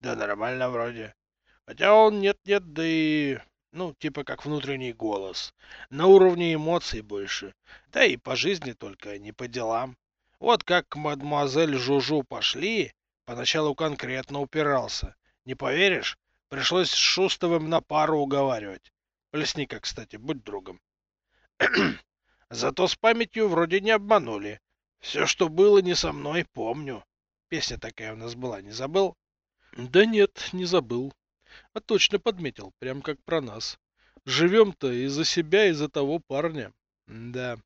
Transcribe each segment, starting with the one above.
Да нормально вроде. Хотя он нет-нет, да и... Ну, типа как внутренний голос. На уровне эмоций больше. Да и по жизни только, не по делам. Вот как к мадемуазель Жужу пошли, поначалу конкретно упирался. Не поверишь, пришлось с Шустовым на пару уговаривать. Плесника, кстати, будь другом. Зато с памятью вроде не обманули. Все, что было не со мной, помню. Песня такая у нас была, не забыл? Да нет, не забыл. А точно подметил, прям как про нас. Живем-то из-за себя, из-за того парня. Да.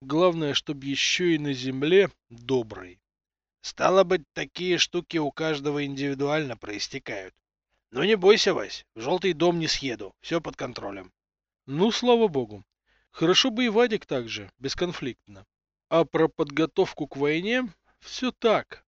Главное, чтобы еще и на земле добрый. Стало быть, такие штуки у каждого индивидуально проистекают. Но не бойся, Вась, в желтый дом не съеду, все под контролем. Ну, слава богу. Хорошо бы и Вадик также, бесконфликтно. А про подготовку к войне все так.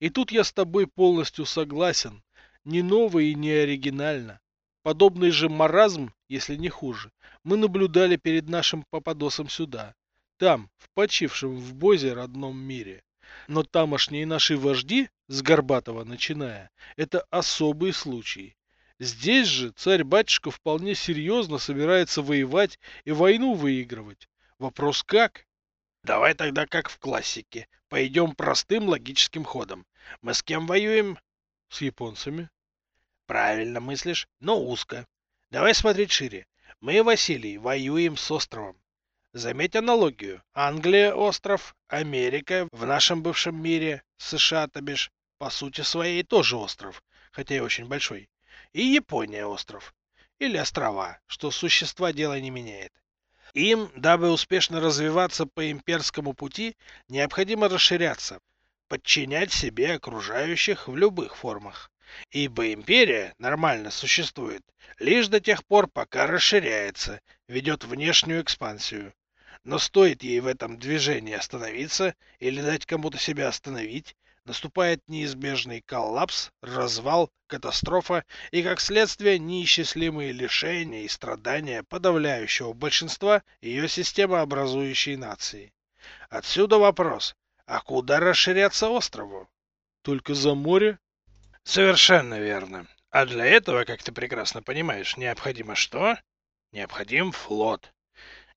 И тут я с тобой полностью согласен. Не ново и не оригинально. Подобный же маразм, если не хуже, мы наблюдали перед нашим попадосом сюда. Там, в почившем в Бозе родном мире. Но тамошние наши вожди, с Горбатова начиная, это особый случай. Здесь же царь-батюшка вполне серьезно собирается воевать и войну выигрывать. Вопрос как? Давай тогда как в классике. Пойдем простым логическим ходом. Мы с кем воюем? С японцами. Правильно мыслишь, но узко. Давай смотреть шире. Мы, Василий, воюем с островом. Заметь аналогию. Англия – остров, Америка в нашем бывшем мире, США, то бишь, по сути своей тоже остров, хотя и очень большой и Япония остров. Или острова, что существа дела не меняет. Им, дабы успешно развиваться по имперскому пути, необходимо расширяться, подчинять себе окружающих в любых формах. Ибо империя нормально существует лишь до тех пор, пока расширяется, ведет внешнюю экспансию. Но стоит ей в этом движении остановиться или дать кому-то себя остановить, наступает неизбежный коллапс, развал, катастрофа и, как следствие, неисчислимые лишения и страдания подавляющего большинства ее системообразующей нации. Отсюда вопрос, а куда расширяться острову? Только за море? Совершенно верно. А для этого, как ты прекрасно понимаешь, необходимо что? Необходим флот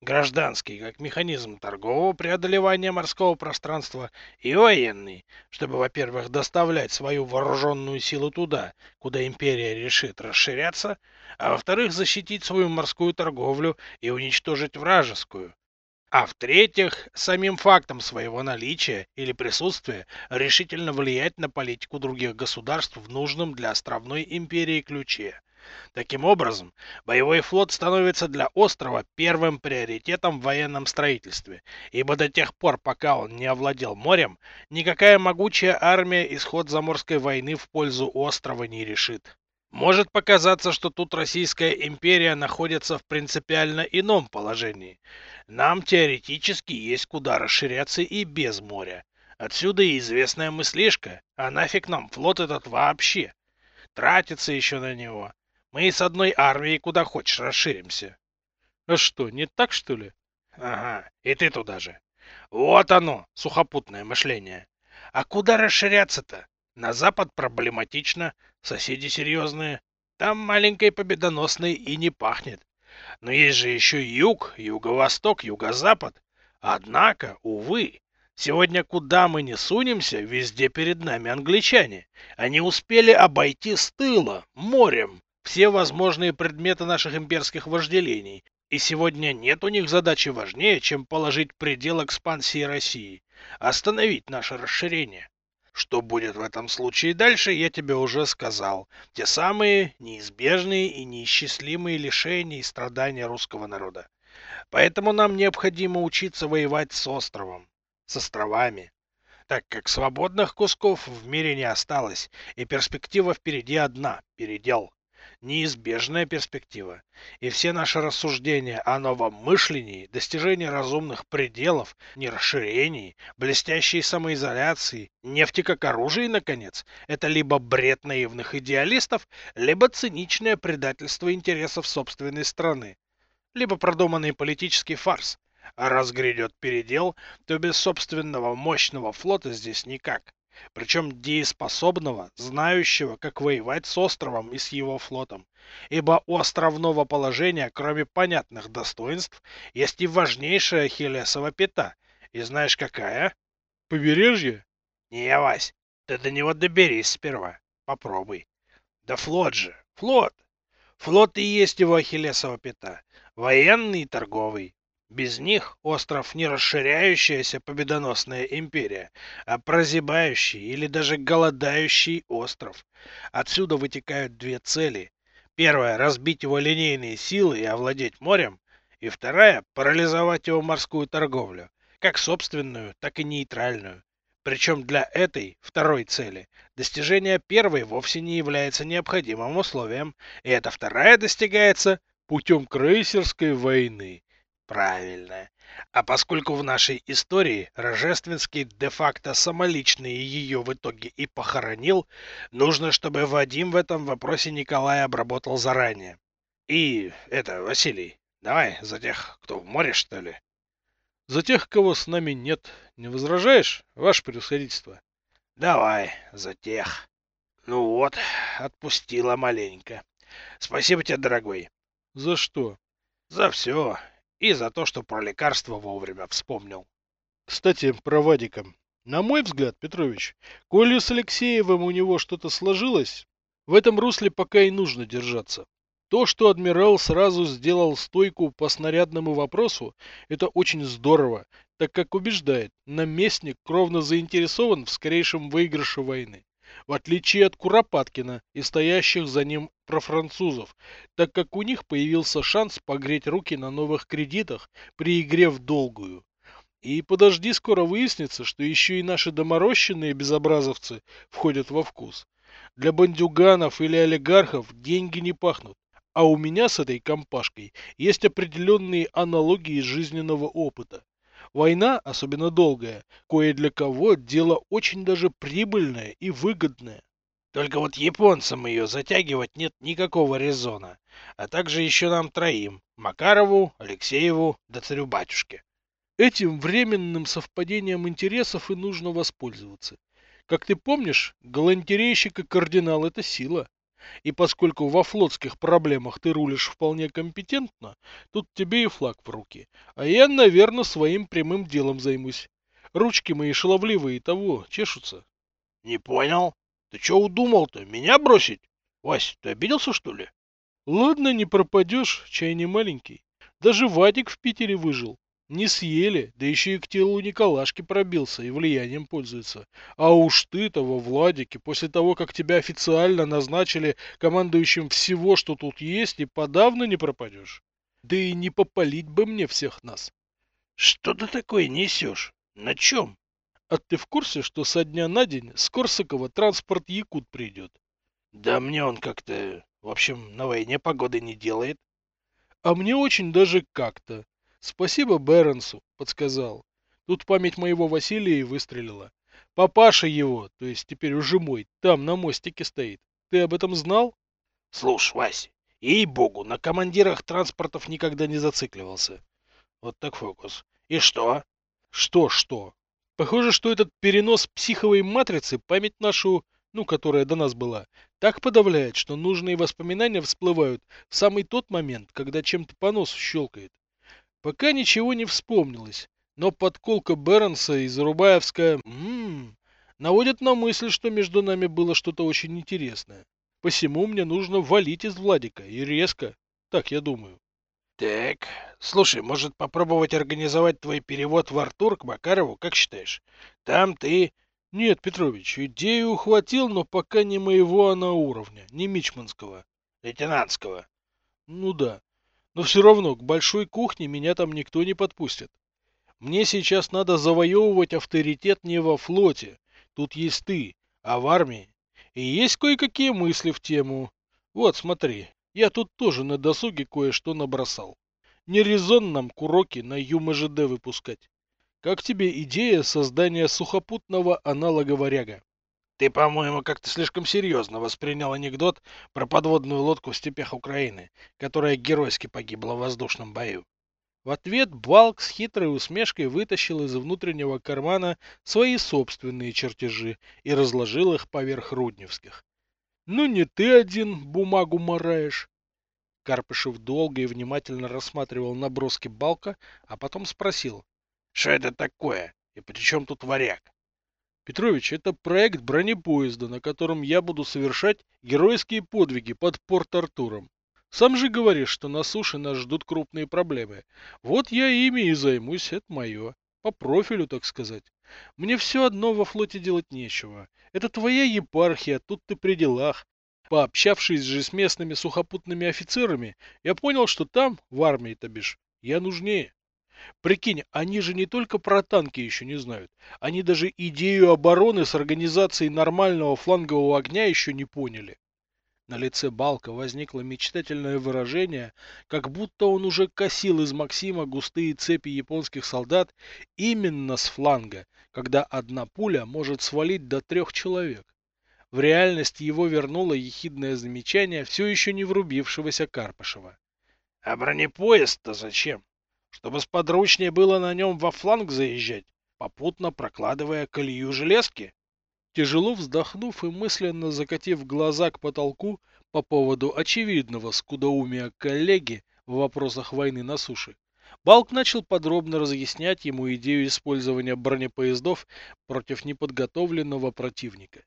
гражданский, как механизм торгового преодолевания морского пространства, и военный, чтобы, во-первых, доставлять свою вооруженную силу туда, куда империя решит расширяться, а во-вторых, защитить свою морскую торговлю и уничтожить вражескую. А в-третьих, самим фактом своего наличия или присутствия решительно влиять на политику других государств в нужном для островной империи ключе – Таким образом, боевой флот становится для острова первым приоритетом в военном строительстве, ибо до тех пор, пока он не овладел морем, никакая могучая армия исход заморской войны в пользу острова не решит. Может показаться, что тут Российская империя находится в принципиально ином положении. Нам теоретически есть куда расширяться и без моря. Отсюда и известная мыслишка, а нафиг нам флот этот вообще? Тратится еще на него. Мы с одной армией куда хочешь расширимся. А что, не так что ли? Ага, и ты туда же. Вот оно, сухопутное мышление. А куда расширяться-то? На запад проблематично, соседи серьезные. Там маленькой победоносной и не пахнет. Но есть же еще юг, юго-восток, юго-запад. Однако, увы, сегодня куда мы не сунемся, везде перед нами англичане. Они успели обойти с тыла, морем, все возможные предметы наших имперских вожделений, и сегодня нет у них задачи важнее, чем положить предел экспансии России, остановить наше расширение. Что будет в этом случае дальше, я тебе уже сказал. Те самые неизбежные и неисчислимые лишения и страдания русского народа. Поэтому нам необходимо учиться воевать с островом, с островами, так как свободных кусков в мире не осталось, и перспектива впереди одна – передел неизбежная перспектива, и все наши рассуждения о новом мышлении, достижении разумных пределов, не расширении, блестящей самоизоляции, нефти как оружие, наконец, это либо бред наивных идеалистов, либо циничное предательство интересов собственной страны, либо продуманный политический фарс. А раз грядет передел, то без собственного мощного флота здесь никак. Причем дееспособного, знающего, как воевать с островом и с его флотом. Ибо у островного положения, кроме понятных достоинств, есть и важнейшая Ахиллесова пята. И знаешь какая? Побережье? Не, Вась, ты до него доберись сперва. Попробуй. Да флот же, флот. Флот и есть его Ахиллесова пята. Военный и торговый. Без них остров не расширяющаяся победоносная империя, а прозябающий или даже голодающий остров. Отсюда вытекают две цели. Первая – разбить его линейные силы и овладеть морем. И вторая – парализовать его морскую торговлю, как собственную, так и нейтральную. Причем для этой, второй цели, достижение первой вовсе не является необходимым условием, и эта вторая достигается путем крейсерской войны. Правильно. А поскольку в нашей истории Рожественский де-факто самолично ее в итоге и похоронил, нужно, чтобы Вадим в этом вопросе Николая обработал заранее. И это, Василий, давай за тех, кто в море, что ли? За тех, кого с нами нет. Не возражаешь, ваше превосходительство? Давай, за тех. Ну вот, отпустила маленько. Спасибо тебе, дорогой. За что? За все. И за то, что про лекарство вовремя вспомнил. Кстати, про Вадика. На мой взгляд, Петрович, коли с Алексеевым у него что-то сложилось, в этом русле пока и нужно держаться. То, что адмирал сразу сделал стойку по снарядному вопросу, это очень здорово, так как убеждает, наместник кровно заинтересован в скорейшем выигрыше войны в отличие от Куропаткина и стоящих за ним профранцузов, так как у них появился шанс погреть руки на новых кредитах при игре в долгую. И подожди, скоро выяснится, что еще и наши доморощенные безобразовцы входят во вкус. Для бандюганов или олигархов деньги не пахнут. А у меня с этой компашкой есть определенные аналогии жизненного опыта. Война, особенно долгая, кое для кого дело очень даже прибыльное и выгодное. Только вот японцам ее затягивать нет никакого резона. А также еще нам троим. Макарову, Алексееву да царю-батюшке. Этим временным совпадением интересов и нужно воспользоваться. Как ты помнишь, галантерейщик и кардинал – это сила. И поскольку во флотских проблемах ты рулишь вполне компетентно, тут тебе и флаг в руки. А я, наверное, своим прямым делом займусь. Ручки мои шаловливые того чешутся. Не понял. Ты что удумал-то? Меня бросить? Вась, ты обиделся, что ли? Ладно, не пропадешь, чай не маленький. Даже Вадик в Питере выжил. Не съели, да еще и к телу Николашки пробился и влиянием пользуется. А уж ты-то во Владике, после того, как тебя официально назначили командующим всего, что тут есть, и подавно не пропадешь. Да и не попалить бы мне всех нас. Что ты такое несешь? На чем? А ты в курсе, что со дня на день с Корсакова транспорт Якут придет? Да мне он как-то, в общем, на войне погоды не делает. А мне очень даже как-то. Спасибо Бернсу, подсказал. Тут память моего Василия и выстрелила. Папаша его, то есть теперь уже мой, там на мостике стоит. Ты об этом знал? Слушай, Вася, ей-богу, на командирах транспортов никогда не зацикливался. Вот так фокус. И что? Что-что? Похоже, что этот перенос психовой матрицы память нашу, ну, которая до нас была, так подавляет, что нужные воспоминания всплывают в самый тот момент, когда чем-то по носу щелкает. Пока ничего не вспомнилось, но подколка Бернса и Зарубаевская м-м, наводят на мысль, что между нами было что-то очень интересное. Посему мне нужно валить из Владика, и резко. Так я думаю. Так, слушай, может попробовать организовать твой перевод в Артур к Макарову, как считаешь? Там ты... Нет, Петрович, идею ухватил, но пока не моего она уровня, не мичманского. Лейтенантского. Ну да. Но все равно к большой кухне меня там никто не подпустит. Мне сейчас надо завоевывать авторитет не во флоте. Тут есть ты, а в армии. И есть кое-какие мысли в тему. Вот, смотри, я тут тоже на досуге кое-что набросал. Не резон нам куроки на ЮМЖД выпускать. Как тебе идея создания сухопутного аналога варяга? Ты, по-моему, как-то слишком серьезно воспринял анекдот про подводную лодку в степях Украины, которая геройски погибла в воздушном бою. В ответ Балк с хитрой усмешкой вытащил из внутреннего кармана свои собственные чертежи и разложил их поверх рудневских. «Ну не ты один бумагу мораешь!» Карпышев долго и внимательно рассматривал наброски Балка, а потом спросил. «Что это такое? И при чем тут варяг?» «Петрович, это проект бронепоезда, на котором я буду совершать геройские подвиги под Порт-Артуром. Сам же говоришь, что на суше нас ждут крупные проблемы. Вот я ими и займусь, это мое. По профилю, так сказать. Мне все одно во флоте делать нечего. Это твоя епархия, тут ты при делах. Пообщавшись же с местными сухопутными офицерами, я понял, что там, в армии, то бишь, я нужнее. Прикинь, они же не только про танки еще не знают, они даже идею обороны с организацией нормального флангового огня еще не поняли. На лице Балка возникло мечтательное выражение, как будто он уже косил из Максима густые цепи японских солдат именно с фланга, когда одна пуля может свалить до трех человек. В реальность его вернуло ехидное замечание все еще не врубившегося Карпышева. — А бронепоезд-то зачем? Чтобы сподручнее было на нем во фланг заезжать, попутно прокладывая колею железки? Тяжело вздохнув и мысленно закатив глаза к потолку по поводу очевидного скудоумия коллеги в вопросах войны на суше, Балк начал подробно разъяснять ему идею использования бронепоездов против неподготовленного противника.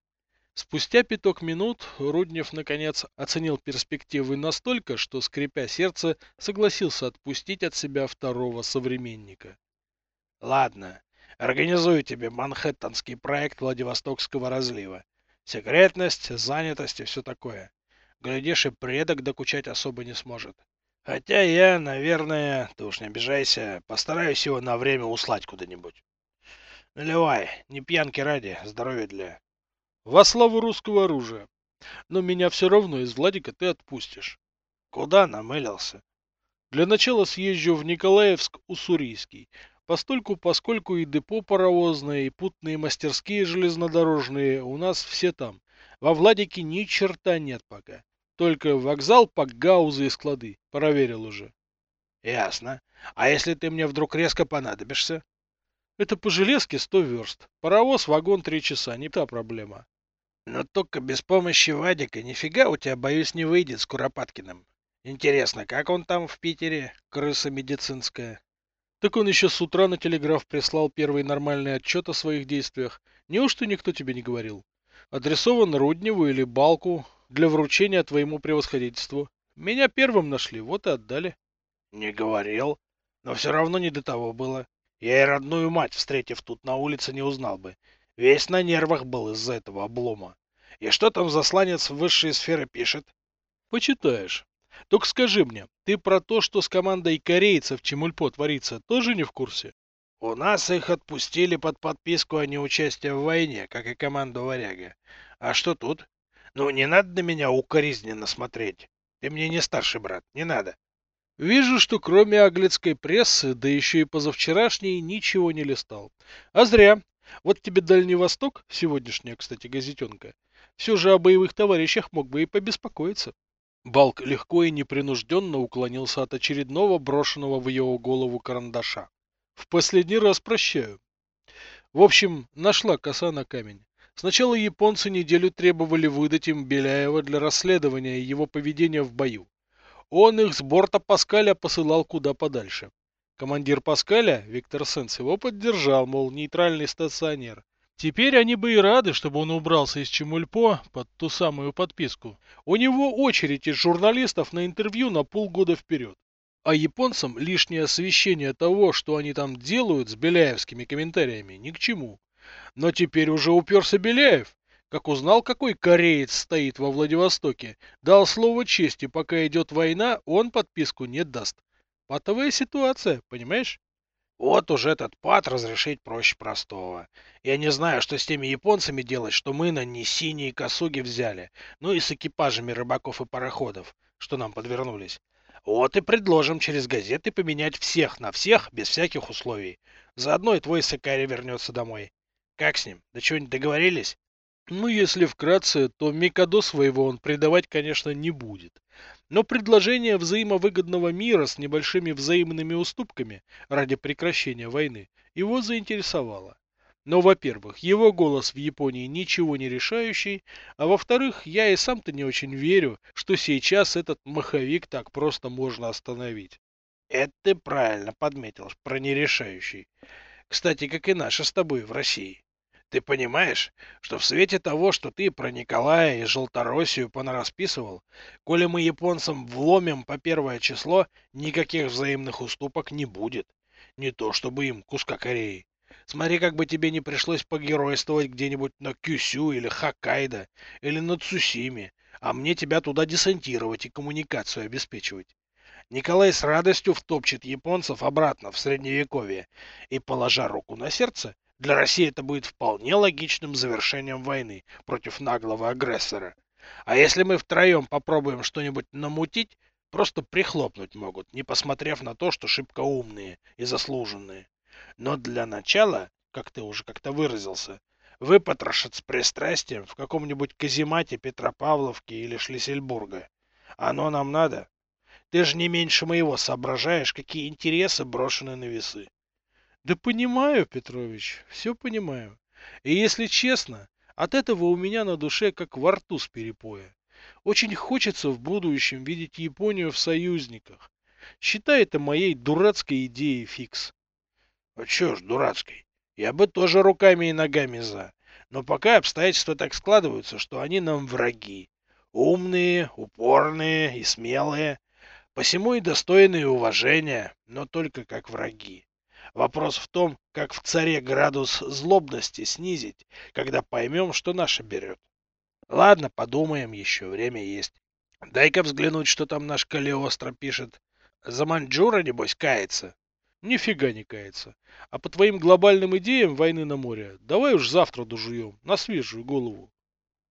Спустя пяток минут Руднев, наконец, оценил перспективы настолько, что, скрипя сердце, согласился отпустить от себя второго современника. — Ладно, Организую тебе манхэттенский проект Владивостокского разлива. Секретность, занятость и все такое. Глядишь, и предок докучать особо не сможет. Хотя я, наверное, ты уж не обижайся, постараюсь его на время услать куда-нибудь. Наливай, не пьянки ради, здоровья для... Во славу русского оружия. Но меня все равно из Владика ты отпустишь. Куда намылился? Для начала съезжу в Николаевск-Уссурийский. Постольку, поскольку и депо паровозное, и путные мастерские железнодорожные у нас все там. Во Владике ни черта нет пока. Только вокзал, пакгаузы и склады. Проверил уже. Ясно. А если ты мне вдруг резко понадобишься? Это по железке сто верст. Паровоз, вагон три часа, не та проблема. Но только без помощи Вадика нифига у тебя, боюсь, не выйдет с Куропаткиным. Интересно, как он там в Питере, крыса медицинская? Так он еще с утра на телеграф прислал первый нормальный отчет о своих действиях. Неужто никто тебе не говорил? Адресован Рудневу или Балку для вручения твоему превосходительству. Меня первым нашли, вот и отдали. Не говорил. Но все равно не до того было. Я и родную мать, встретив тут на улице, не узнал бы. Весь на нервах был из-за этого облома. И что там засланец в высшие сферы пишет? Почитаешь. Только скажи мне, ты про то, что с командой корейцев Чемульпо творится, тоже не в курсе? У нас их отпустили под подписку о неучастии в войне, как и команду Варяга. А что тут? Ну, не надо на меня укоризненно смотреть. Ты мне не старший брат, не надо. Вижу, что кроме аглицкой прессы, да еще и позавчерашней, ничего не листал. А зря. Вот тебе Дальний Восток, сегодняшняя, кстати, газетенка, все же о боевых товарищах мог бы и побеспокоиться. Балк легко и непринужденно уклонился от очередного брошенного в его голову карандаша. В последний раз прощаю. В общем, нашла коса на камень. Сначала японцы неделю требовали выдать им Беляева для расследования его поведения в бою. Он их с борта Паскаля посылал куда подальше. Командир Паскаля, Виктор Сенс, его поддержал, мол, нейтральный стационер. Теперь они бы и рады, чтобы он убрался из Чемульпо под ту самую подписку. У него очередь из журналистов на интервью на полгода вперед. А японцам лишнее освещение того, что они там делают с беляевскими комментариями, ни к чему. Но теперь уже уперся Беляев. Как узнал, какой кореец стоит во Владивостоке, дал слово чести, пока идет война, он подписку не даст. Патовая ситуация, понимаешь? Вот уже этот пад разрешить проще простого. Я не знаю, что с теми японцами делать, что мы на не синие косуги взяли, ну и с экипажами рыбаков и пароходов, что нам подвернулись. Вот и предложим через газеты поменять всех на всех, без всяких условий. Заодно и твой Сакари вернется домой. Как с ним? До чего-нибудь договорились? Ну, если вкратце, то Микадо своего он предавать, конечно, не будет. Но предложение взаимовыгодного мира с небольшими взаимными уступками ради прекращения войны его заинтересовало. Но, во-первых, его голос в Японии ничего не решающий, а во-вторых, я и сам-то не очень верю, что сейчас этот маховик так просто можно остановить. Это ты правильно подметил про нерешающий. Кстати, как и наши с тобой в России. Ты понимаешь, что в свете того, что ты про Николая и Желтороссию понарасписывал, коли мы японцам вломим по первое число, никаких взаимных уступок не будет. Не то чтобы им куска Кореи. Смотри, как бы тебе не пришлось погеройствовать где-нибудь на Кюсю или Хоккайдо, или на Цусиме, а мне тебя туда десантировать и коммуникацию обеспечивать. Николай с радостью втопчет японцев обратно в средневековье, и, положа руку на сердце, для России это будет вполне логичным завершением войны против наглого агрессора. А если мы втроем попробуем что-нибудь намутить, просто прихлопнуть могут, не посмотрев на то, что шибко умные и заслуженные. Но для начала, как ты уже как-то выразился, выпотрошат с пристрастием в каком-нибудь каземате Петропавловки или Шлиссельбурга. Оно нам надо? Ты же не меньше моего соображаешь, какие интересы брошены на весы. Да понимаю, Петрович, все понимаю. И если честно, от этого у меня на душе как во рту с перепоя. Очень хочется в будущем видеть Японию в союзниках. Считай это моей дурацкой идеей фикс. А чё ж дурацкой? Я бы тоже руками и ногами за. Но пока обстоятельства так складываются, что они нам враги. Умные, упорные и смелые. Посему и достойные уважения, но только как враги. Вопрос в том, как в царе градус злобности снизить, когда поймем, что наша берет. Ладно, подумаем еще, время есть. Дай-ка взглянуть, что там наш Калиостро пишет. За Маньчжура, небось, кается. Нифига не кается. А по твоим глобальным идеям войны на море, давай уж завтра дожуем, на свежую голову.